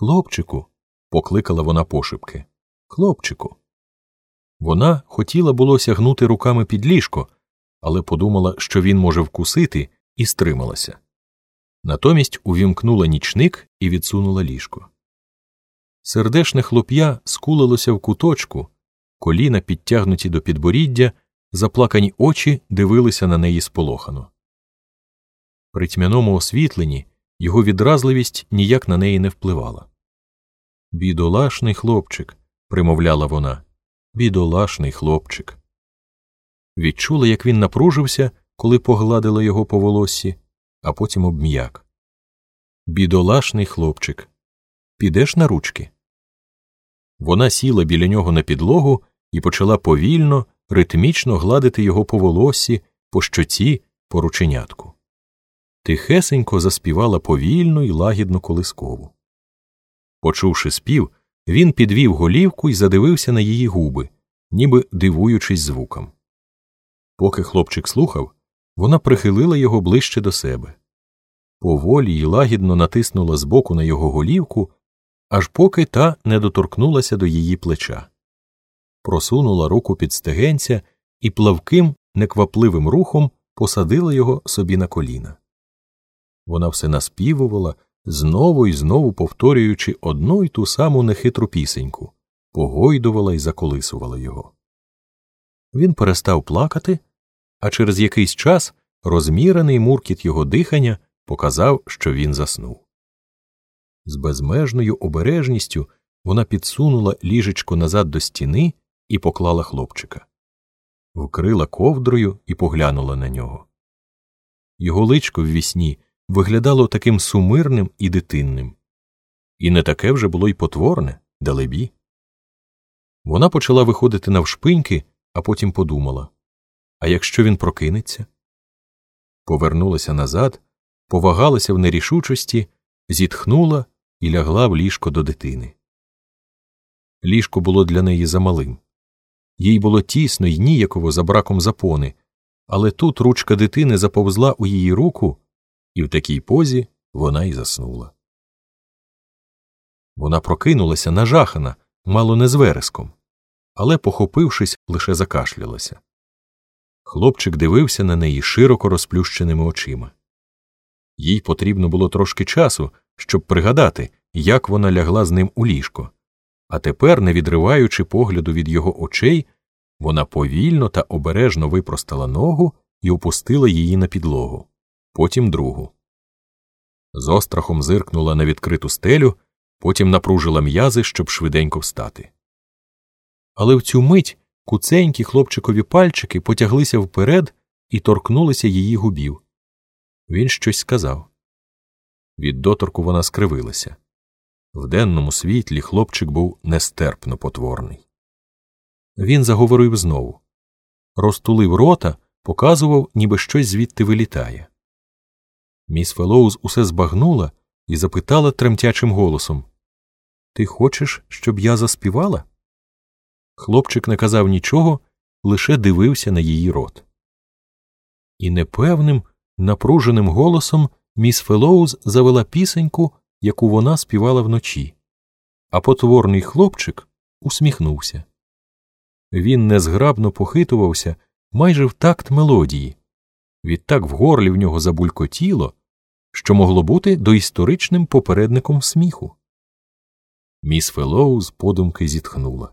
Хлопчику, покликала вона пошепки. Хлопчику. Вона хотіла було сягнути руками під ліжко, але подумала, що він може вкусити, і стрималася. Натомість увімкнула нічник і відсунула ліжко. Сердешне хлоп'я скулилося в куточку, коліна, підтягнуті до підборіддя, заплакані очі дивилися на неї сполохано. При тьмяному освітленні його відразливість ніяк на неї не впливала. Бідолашний хлопчик, примовляла вона, бідолашний хлопчик. Відчула, як він напружився, коли погладила його по волоссі, а потім обм'як. Бідолашний хлопчик. Підеш на ручки. Вона сіла біля нього на підлогу і почала повільно, ритмічно гладити його по волоссі, по щоці, по рученятку. Тихесенько заспівала повільну і лагідну колискову. Почувши спів, він підвів голівку і задивився на її губи, ніби дивуючись звуком. Поки хлопчик слухав, вона прихилила його ближче до себе. Поволі й лагідно натиснула збоку на його голівку, аж поки та не доторкнулася до її плеча. Просунула руку під стегенця і плавким, неквапливим рухом посадила його собі на коліна. Вона все наспівувала, знову і знову повторюючи одну й ту саму нехитру пісеньку, погойдувала і заколисувала його. Він перестав плакати, а через якийсь час розмірений муркіт його дихання показав, що він заснув. З безмежною обережністю вона підсунула ліжечко назад до стіни і поклала хлопчика, вкрила ковдрою і поглянула на нього. Його личко в вісні виглядало таким сумирним і дитинним, і не таке вже було й потворне, далебі. Вона почала виходити навшпиньки, а потім подумала а якщо він прокинеться? Повернулася назад, повагалася в нерішучості, зітхнула і лягла в ліжко до дитини. Ліжко було для неї замалим. Їй було тісно й ніяково за браком запони, але тут ручка дитини заповзла у її руку, і в такій позі вона й заснула. Вона прокинулася нажахана, мало не з вереском, але, похопившись, лише закашлялася. Хлопчик дивився на неї широко розплющеними очима. Їй потрібно було трошки часу, щоб пригадати, як вона лягла з ним у ліжко, а тепер, не відриваючи погляду від його очей, вона повільно та обережно випростала ногу і опустила її на підлогу, потім другу. З острахом зиркнула на відкриту стелю, потім напружила м'язи, щоб швиденько встати. Але в цю мить куценькі хлопчикові пальчики потяглися вперед і торкнулися її губів. Він щось сказав. Від доторку вона скривилася. В денному світлі хлопчик був нестерпно потворний. Він заговорив знову. Розтулив рота, показував, ніби щось звідти вилітає. Міс Фелоуз усе збагнула і запитала тремтячим голосом Ти хочеш, щоб я заспівала? Хлопчик не казав нічого, лише дивився на її рот. І непевним, напруженим голосом міс Фелоуз завела пісеньку, яку вона співала вночі, а потворний хлопчик усміхнувся. Він незграбно похитувався майже в такт мелодії, відтак в горлі в нього забулькотіло, що могло бути доісторичним попередником сміху. Міс Фелоуз подумки зітхнула.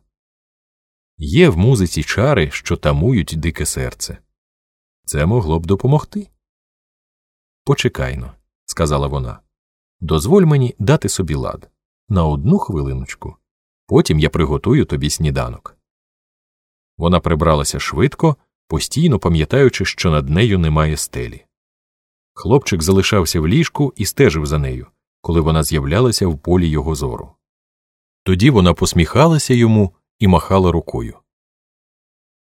Є в музиці чари, що тамують дике серце. Це могло б допомогти. Почекайно, сказала вона. Дозволь мені дати собі лад на одну хвилиночку. Потім я приготую тобі сніданок. Вона прибралася швидко, постійно пам'ятаючи, що над нею немає стелі. Хлопчик залишався в ліжку і стежив за нею, коли вона з'являлася в полі його зору. Тоді вона посміхалася йому і махала рукою.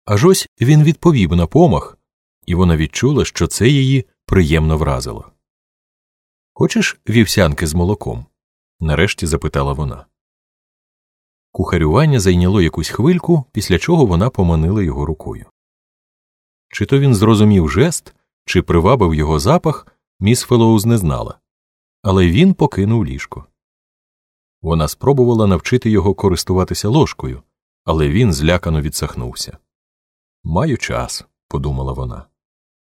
Аж ось він відповів на помах, і вона відчула, що це її приємно вразило. Хочеш вівсянки з молоком? нарешті запитала вона. Кухарювання зайняло якусь хвильку, після чого вона поманила його рукою. Чи то він зрозумів жест, чи привабив його запах, міс Фелоуз не знала, але він покинув ліжко. Вона спробувала навчити його користуватися ложкою, але він злякано відсахнувся. Маю час, подумала вона.